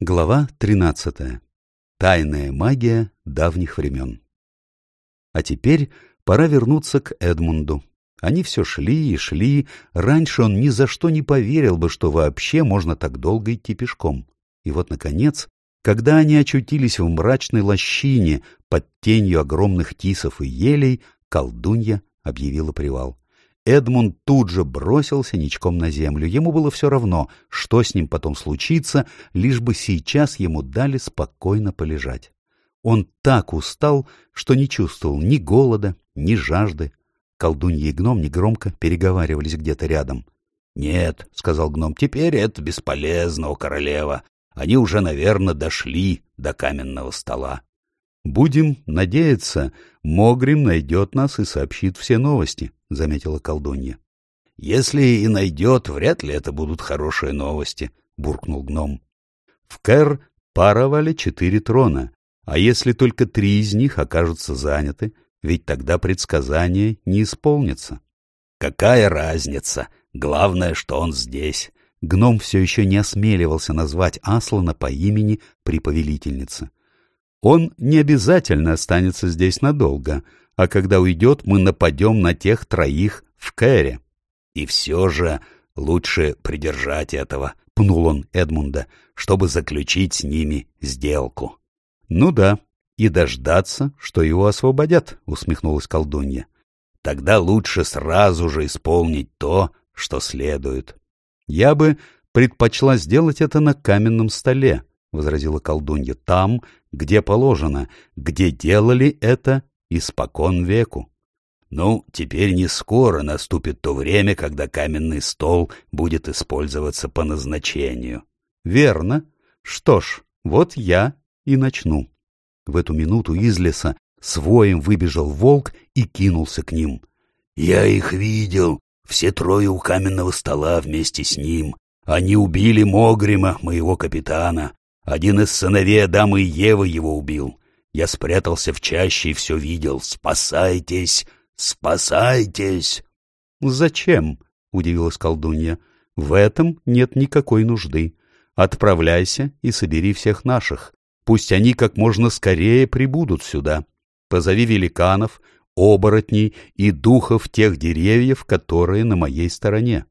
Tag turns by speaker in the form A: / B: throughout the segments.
A: Глава 13. Тайная магия давних времен. А теперь пора вернуться к Эдмунду. Они все шли и шли. Раньше он ни за что не поверил бы, что вообще можно так долго идти пешком. И вот, наконец, когда они очутились в мрачной лощине под тенью огромных тисов и елей, колдунья объявила привал. Эдмунд тут же бросился ничком на землю. Ему было все равно, что с ним потом случится, лишь бы сейчас ему дали спокойно полежать. Он так устал, что не чувствовал ни голода, ни жажды. Колдунья и гном негромко переговаривались где-то рядом. — Нет, — сказал гном, — теперь это бесполезно, о королева. Они уже, наверное, дошли до каменного стола. Будем надеяться, Могрим найдет нас и сообщит все новости, — заметила колдунья. — Если и найдет, вряд ли это будут хорошие новости, — буркнул гном. В Кэр паровали четыре трона, а если только три из них окажутся заняты, ведь тогда предсказание не исполнится. — Какая разница? Главное, что он здесь. Гном все еще не осмеливался назвать Аслана по имени при повелительнице. Он не обязательно останется здесь надолго, а когда уйдет, мы нападем на тех троих в Кэре. И все же лучше придержать этого, — пнул он Эдмунда, — чтобы заключить с ними сделку. — Ну да, и дождаться, что его освободят, — усмехнулась колдунья. — Тогда лучше сразу же исполнить то, что следует. — Я бы предпочла сделать это на каменном столе, — возразила колдунья, — там, где положено, где делали это испокон веку. Ну, теперь не скоро наступит то время, когда каменный стол будет использоваться по назначению. Верно. Что ж, вот я и начну. В эту минуту из леса с воем выбежал волк и кинулся к ним. Я их видел, все трое у каменного стола вместе с ним. Они убили Могрима, моего капитана. Один из сыновей Адама и Евы его убил. Я спрятался в чаще и все видел. Спасайтесь! Спасайтесь! — Зачем? — удивилась колдунья. — В этом нет никакой нужды. Отправляйся и собери всех наших. Пусть они как можно скорее прибудут сюда. Позови великанов, оборотней и духов тех деревьев, которые на моей стороне.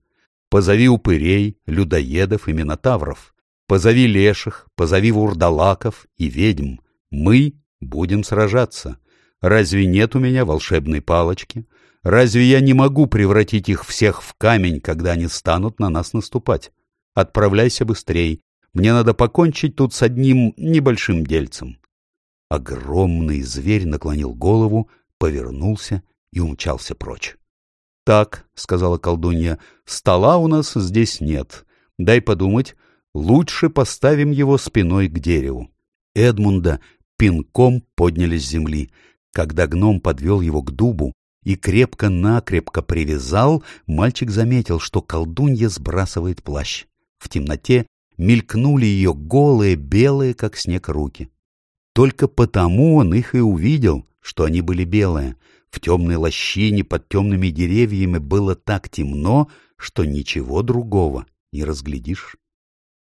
A: Позови упырей, людоедов и минотавров. Позови леших, позови вурдалаков и ведьм. Мы будем сражаться. Разве нет у меня волшебной палочки? Разве я не могу превратить их всех в камень, когда они станут на нас наступать? Отправляйся быстрей. Мне надо покончить тут с одним небольшим дельцем. Огромный зверь наклонил голову, повернулся и умчался прочь. — Так, — сказала колдунья, — стола у нас здесь нет. Дай подумать, лучше поставим его спиной к дереву. Эдмунда пинком подняли с земли. Когда гном подвел его к дубу и крепко-накрепко привязал, мальчик заметил, что колдунья сбрасывает плащ. В темноте мелькнули ее голые, белые, как снег, руки. Только потому он их и увидел, что они были белые. В темной лощине под темными деревьями было так темно, что ничего другого не разглядишь.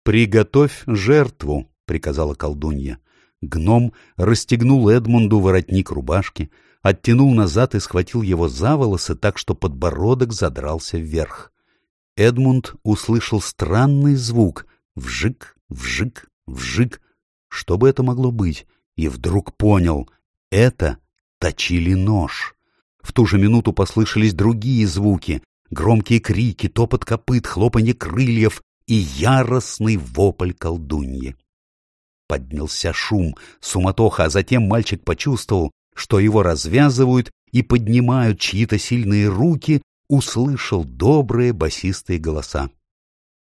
A: «Приготовь жертву», — приказала колдунья. Гном расстегнул Эдмунду воротник рубашки, оттянул назад и схватил его за волосы так, что подбородок задрался вверх. Эдмунд услышал странный звук — вжик, вжик, вжик. Что бы это могло быть? И вдруг понял — это точили нож. В ту же минуту послышались другие звуки — громкие крики, топот копыт, хлопанье крыльев, и яростный вопль колдуньи. Поднялся шум, суматоха, а затем мальчик почувствовал, что его развязывают и поднимают чьи-то сильные руки, услышал добрые басистые голоса.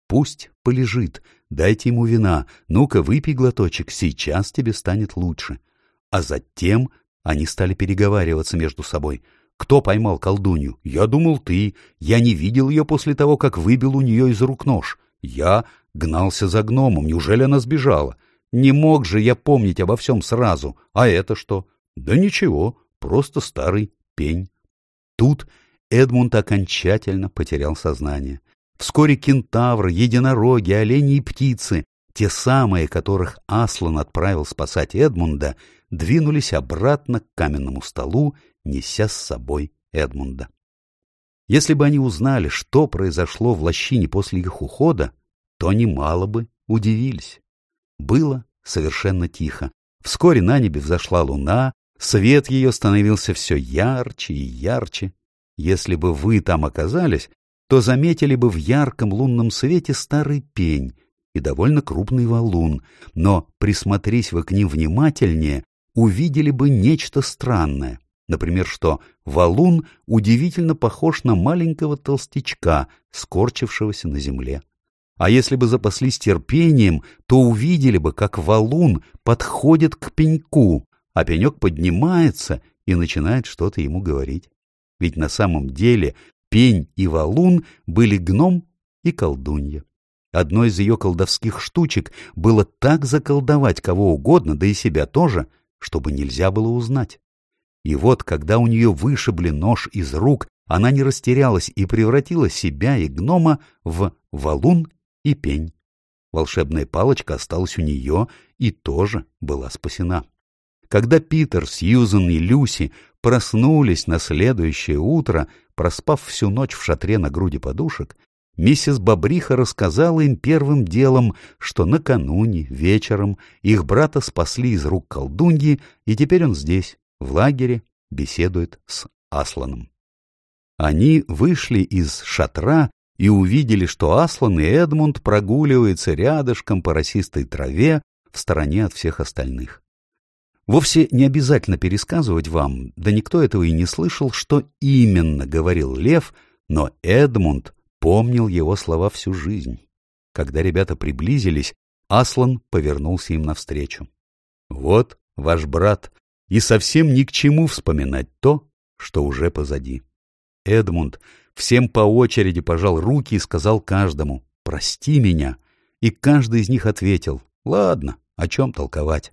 A: «Пусть полежит, дайте ему вина, ну-ка выпей глоточек, сейчас тебе станет лучше». А затем они стали переговариваться между собой. «Кто поймал колдунью? Я думал, ты. Я не видел ее после того, как выбил у нее из рук нож. Я гнался за гномом, неужели она сбежала? Не мог же я помнить обо всем сразу. А это что? Да ничего, просто старый пень. Тут Эдмунд окончательно потерял сознание. Вскоре кентавры, единороги, олени и птицы те самые, которых Аслан отправил спасать Эдмунда, двинулись обратно к каменному столу, неся с собой Эдмунда. Если бы они узнали, что произошло в лощине после их ухода, то немало бы удивились. Было совершенно тихо. Вскоре на небе взошла луна, свет ее становился все ярче и ярче. Если бы вы там оказались, то заметили бы в ярком лунном свете старый пень и довольно крупный валун, но, присмотрись вы к ним внимательнее, увидели бы нечто странное. Например, что валун удивительно похож на маленького толстячка, скорчившегося на земле. А если бы запаслись терпением, то увидели бы, как валун подходит к пеньку, а пенек поднимается и начинает что-то ему говорить. Ведь на самом деле пень и валун были гном и колдунья. Одной из ее колдовских штучек было так заколдовать кого угодно, да и себя тоже, чтобы нельзя было узнать. И вот, когда у нее вышибли нож из рук, она не растерялась и превратила себя и гнома в валун и пень. Волшебная палочка осталась у нее и тоже была спасена. Когда Питер, Сьюзен и Люси проснулись на следующее утро, проспав всю ночь в шатре на груди подушек, миссис Бобриха рассказала им первым делом, что накануне, вечером, их брата спасли из рук колдуньи, и теперь он здесь, в лагере, беседует с Асланом. Они вышли из шатра и увидели, что Аслан и Эдмунд прогуливаются рядышком по росистой траве в стороне от всех остальных. Вовсе не обязательно пересказывать вам, да никто этого и не слышал, что именно говорил Лев, но Эдмунд помнил его слова всю жизнь. Когда ребята приблизились, Аслан повернулся им навстречу. «Вот ваш брат, и совсем ни к чему вспоминать то, что уже позади». Эдмунд всем по очереди пожал руки и сказал каждому «Прости меня», и каждый из них ответил «Ладно, о чем толковать».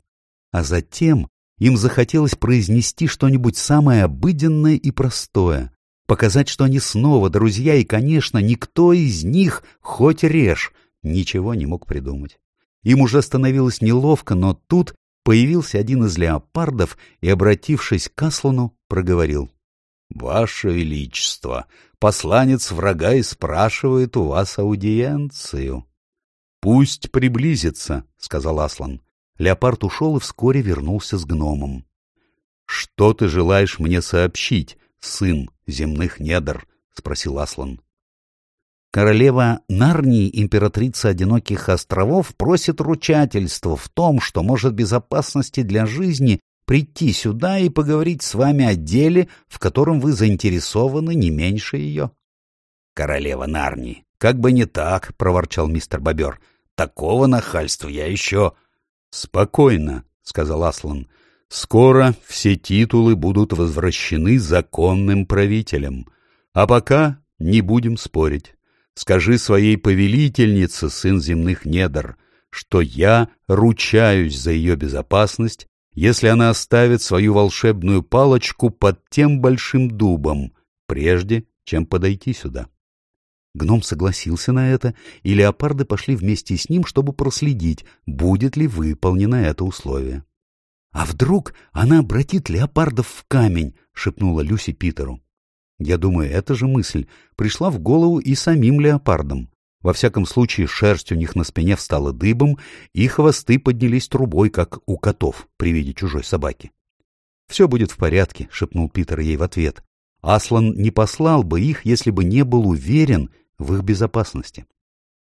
A: А затем им захотелось произнести что-нибудь самое обыденное и простое, показать, что они снова друзья, и, конечно, никто из них, хоть режь, ничего не мог придумать. Им уже становилось неловко, но тут появился один из леопардов и, обратившись к Аслану, проговорил. — Ваше Величество, посланец врага и спрашивает у вас аудиенцию. — Пусть приблизится, — сказал Аслан. Леопард ушел и вскоре вернулся с гномом. — Что ты желаешь мне сообщить? сын земных недр? — спросил Аслан. Королева Нарнии, императрица одиноких островов, просит ручательства в том, что может безопасности для жизни прийти сюда и поговорить с вами о деле, в котором вы заинтересованы не меньше ее. — Королева Нарнии, как бы не так, — проворчал мистер Бобер. — Такого нахальства я еще... — Спокойно, — сказал Аслан. Скоро все титулы будут возвращены законным правителям. А пока не будем спорить. Скажи своей повелительнице, сын земных недр, что я ручаюсь за ее безопасность, если она оставит свою волшебную палочку под тем большим дубом, прежде чем подойти сюда. Гном согласился на это, и леопарды пошли вместе с ним, чтобы проследить, будет ли выполнено это условие. «А вдруг она обратит леопардов в камень?» — шепнула Люси Питеру. Я думаю, эта же мысль пришла в голову и самим леопардам. Во всяком случае, шерсть у них на спине встала дыбом, и хвосты поднялись трубой, как у котов при виде чужой собаки. «Все будет в порядке», — шепнул Питер ей в ответ. «Аслан не послал бы их, если бы не был уверен в их безопасности».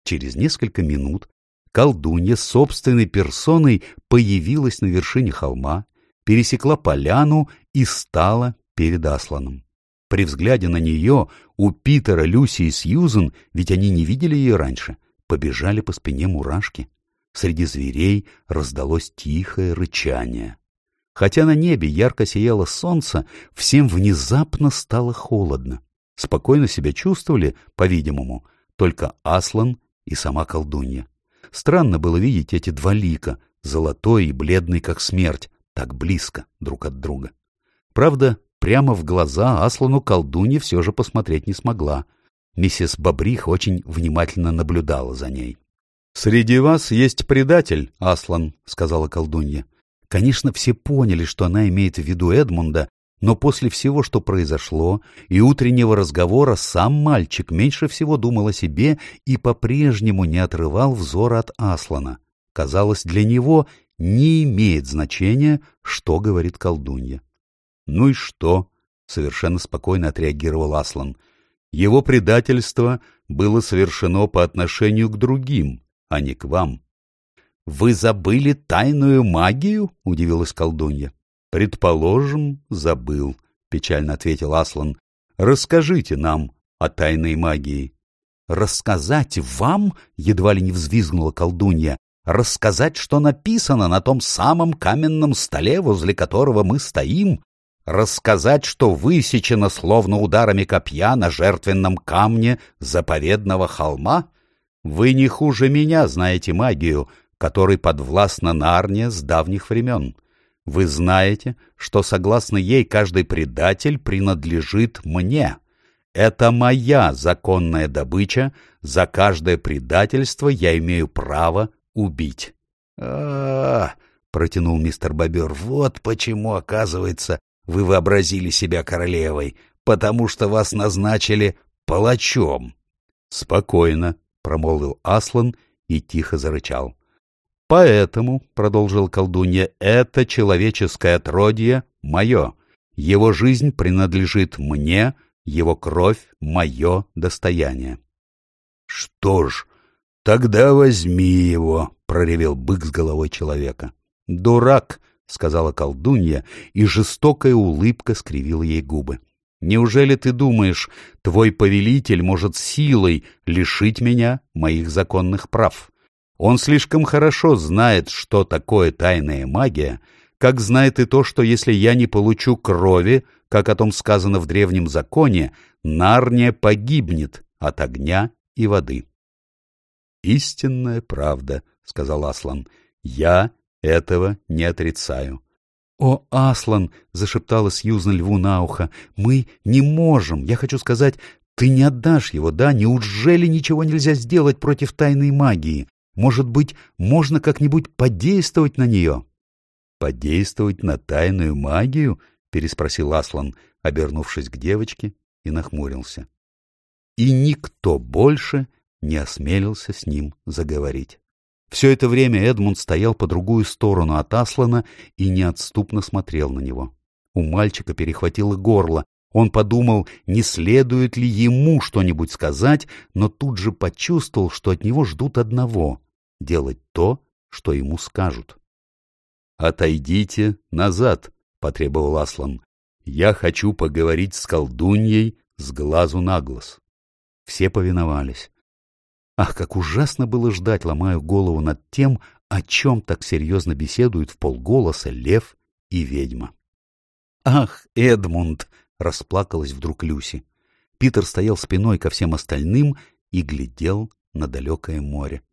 A: Через несколько минут колдунья собственной персоной появилась на вершине холма, пересекла поляну и стала перед Асланом. При взгляде на нее у Питера, Люси и Сьюзен, ведь они не видели ее раньше, побежали по спине мурашки. Среди зверей раздалось тихое рычание. Хотя на небе ярко сияло солнце, всем внезапно стало холодно. Спокойно себя чувствовали, по-видимому, только Аслан и сама колдунья. Странно было видеть эти два лика, золотой и бледный, как смерть, так близко друг от друга. Правда, прямо в глаза Аслану колдунья все же посмотреть не смогла. Миссис Бобрих очень внимательно наблюдала за ней. «Среди вас есть предатель, Аслан», — сказала колдунья. Конечно, все поняли, что она имеет в виду Эдмунда, но после всего, что произошло, и утреннего разговора, сам мальчик меньше всего думал о себе и по-прежнему не отрывал взора от Аслана. Казалось, для него не имеет значения, что говорит колдунья. «Ну и что?» — совершенно спокойно отреагировал Аслан. «Его предательство было совершено по отношению к другим, а не к вам. — Вы забыли тайную магию? — удивилась колдунья. — Предположим, забыл, — печально ответил Аслан. — Расскажите нам о тайной магии. — Рассказать вам? — едва ли не взвизгнула колдунья. — Рассказать, что написано на том самом каменном столе, возле которого мы стоим? Рассказать, что высечено словно ударами копья на жертвенном камне заповедного холма? Вы не хуже меня знаете магию, которой подвластна Нарния с давних времен. Вы знаете, что, согласно ей, каждый предатель принадлежит мне. Это моя законная добыча, за каждое предательство я имею право убить. а, протянул мистер Бобер, — вот почему, оказывается, вы вообразили себя королевой, потому что вас назначили палачом. — Спокойно, промолвил Аслан и тихо зарычал. «Поэтому, — продолжил колдунья, — это человеческое отродье мое. Его жизнь принадлежит мне, его кровь — мое достояние». «Что ж, тогда возьми его», — проревел бык с головой человека. «Дурак», — сказала колдунья, и жестокая улыбка скривила ей губы. Неужели ты думаешь, твой повелитель может силой лишить меня моих законных прав? Он слишком хорошо знает, что такое тайная магия, как знает и то, что если я не получу крови, как о том сказано в древнем законе, Нарния погибнет от огня и воды. «Истинная правда», — сказал Аслан, — «я этого не отрицаю. «О, Аслан!» — зашептала Сьюзан льву на ухо. «Мы не можем! Я хочу сказать, ты не отдашь его, да? Неужели ничего нельзя сделать против тайной магии? Может быть, можно как-нибудь подействовать на нее?» «Подействовать на тайную магию?» — переспросил Аслан, обернувшись к девочке, и нахмурился. И никто больше не осмелился с ним заговорить. Все это время Эдмунд стоял по другую сторону от Аслана и неотступно смотрел на него. У мальчика перехватило горло. Он подумал, не следует ли ему что-нибудь сказать, но тут же почувствовал, что от него ждут одного — делать то, что ему скажут. «Отойдите назад», — потребовал Аслан. «Я хочу поговорить с колдуньей с глазу на глаз». Все повиновались. Ах, как ужасно было ждать, ломаю голову над тем, о чем так серьезно беседуют в полголоса лев и ведьма. «Ах, Эдмунд!» — расплакалась вдруг Люси. Питер стоял спиной ко всем остальным и глядел на далекое море.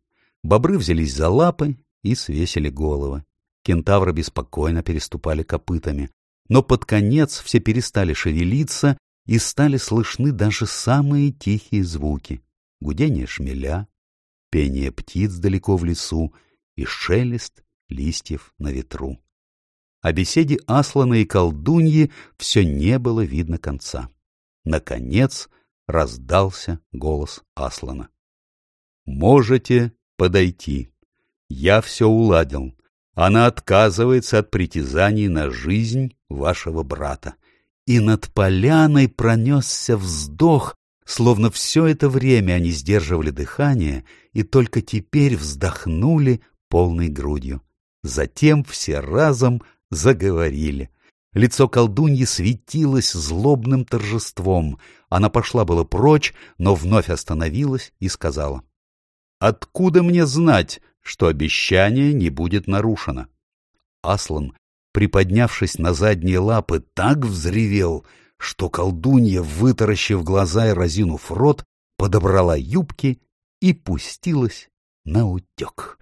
A: Бобры взялись за лапы и свесили головы. Кентавры беспокойно переступали копытами. Но под конец все перестали шевелиться, и стали слышны даже самые тихие звуки гудение шмеля, пение птиц далеко в лесу и шелест листьев на ветру. О беседе Аслана и колдуньи все не было видно конца. Наконец раздался голос Аслана. «Можете подойти. Я все уладил. Она отказывается от притязаний на жизнь вашего брата». И над поляной пронесся вздох, Словно все это время они сдерживали дыхание и только теперь вздохнули полной грудью. Затем все разом заговорили. Лицо колдуньи светилось злобным торжеством. Она пошла было прочь, но вновь остановилась и сказала. «Откуда мне знать, что обещание не будет нарушено?» Аслан, приподнявшись на задние лапы, так взревел — что колдунья, вытаращив глаза и разинув рот, подобрала юбки и пустилась на утек.